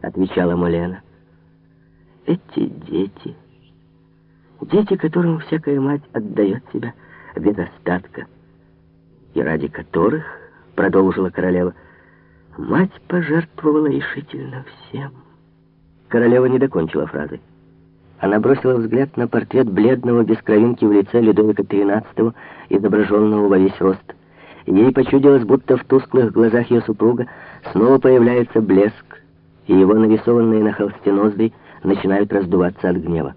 — отвечала Молена. «Эти дети, дети, которым всякая мать отдает себя без остатка, и ради которых, — продолжила королева, — мать пожертвовала решительно всем». Королева не докончила фразы. Она бросила взгляд на портрет бледного, без кровинки в лице Людовика XIII, изображенного во весь рост. Ей почудилось, будто в тусклых глазах ее супруга снова появляется блеск, и его нарисованные на холсте ноздри начинают раздуваться от гнева.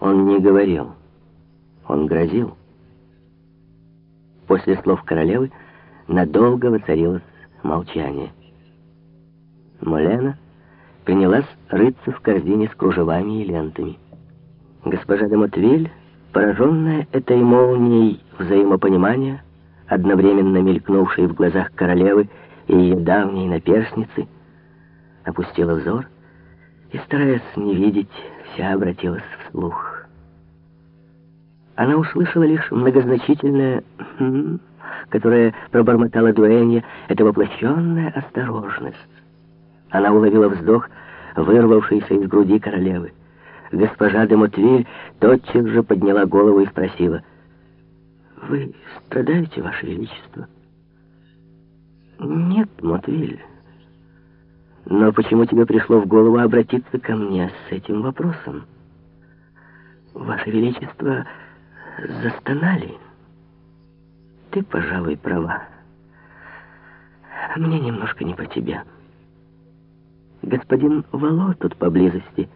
Он не говорил, он грозил. После слов королевы надолго воцарилось молчание. Молена принялась рыться в корзине с кружевами и лентами. Госпожа де Мотвиль, пораженная этой молнией взаимопонимания, одновременно мелькнувшей в глазах королевы и ее давней наперсницы, опустила взор и, стараясь не видеть, вся обратилась вслух. Она услышала лишь многозначительное «хм», которое пробормотала Дуэнья, это воплощенная осторожность. Она уловила вздох, вырвавшийся из груди королевы. Госпожа де Мотвиль тотчас же подняла голову и спросила, «Вы страдаете, Ваше Величество?» «Нет, Мотвиль. Но почему тебе пришло в голову обратиться ко мне с этим вопросом? Ваше Величество застонали. Ты, пожалуй, права. Мне немножко не по тебе». Господин Вало тут поблизости.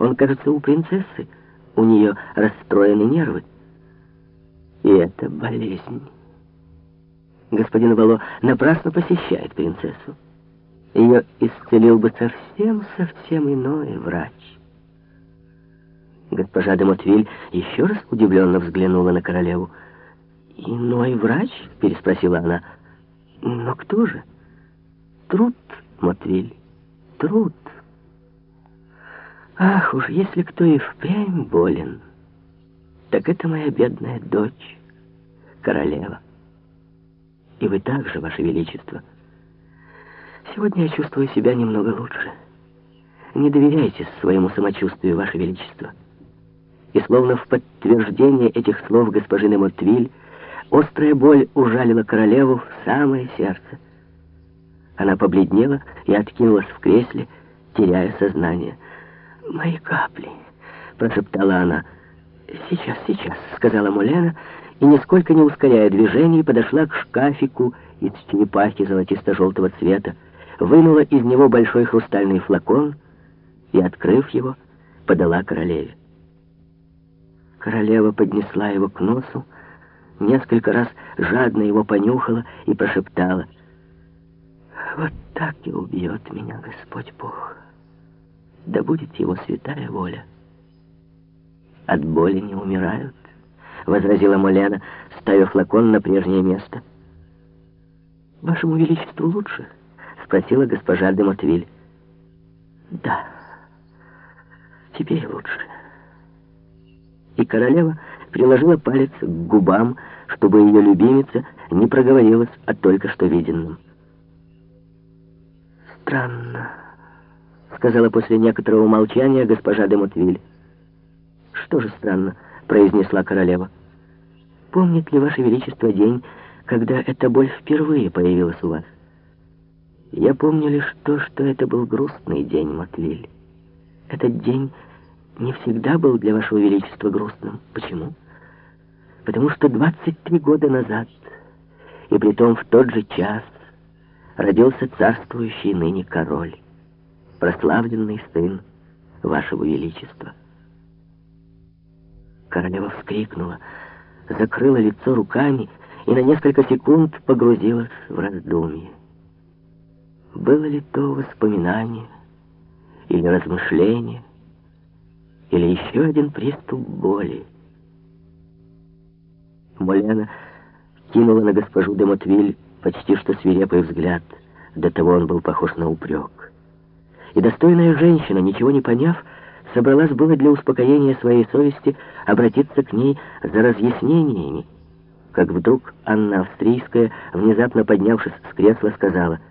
Он, кажется, у принцессы. У нее расстроены нервы. И это болезнь. Господин Вало напрасно посещает принцессу. Ее исцелил бы совсем-совсем иной врач. Госпожа де Мотвиль еще раз удивленно взглянула на королеву. «Иной врач?» — переспросила она. «Но кто же?» «Труд, Мотвиль» труд. Ах уж, если кто и впрямь болен, так это моя бедная дочь, королева. И вы также, ваше величество. Сегодня я чувствую себя немного лучше. Не доверяйтесь своему самочувствию, ваше величество. И словно в подтверждение этих слов госпожи Мортвиль, острая боль ужалила королеву в самое сердце. Она побледнела и откинулась в кресле, теряя сознание. «Мои капли!» — прошептала она. «Сейчас, сейчас», — сказала Мулена, и, нисколько не ускоряя движений, подошла к шкафику из черепахи золотисто-желтого цвета, вынула из него большой хрустальный флакон и, открыв его, подала королеве. Королева поднесла его к носу, несколько раз жадно его понюхала и прошептала — вот так и убьет меня Господь Бог. Да будет его святая воля. От боли не умирают, возразила Молена, ставя флакон на прежнее место. Вашему Величеству лучше? Спросила госпожа де Мотвиль. Да, теперь лучше. И королева приложила палец к губам, чтобы ее любимица не проговорилась о только что виденном странно», — сказала после некоторого молчания госпожа де Мотвиль. «Что же странно?» — произнесла королева. «Помнит ли Ваше Величество день, когда эта боль впервые появилась у вас?» «Я помню лишь то, что это был грустный день, Матвиль. Этот день не всегда был для Вашего Величества грустным. Почему?» «Потому что 23 года назад, и притом в тот же час, родился царствующий ныне король, прославленный сын вашего величества. Королева вскрикнула, закрыла лицо руками и на несколько секунд погрузилась в раздумье. Было ли то воспоминание или размышление, или еще один приступ боли? Молена кинула на госпожу де Мотвиль почти что свирепый взгляд. До того он был похож на упрек. И достойная женщина, ничего не поняв, собралась было для успокоения своей совести обратиться к ней за разъяснениями, как вдруг Анна Австрийская, внезапно поднявшись с кресла, сказала —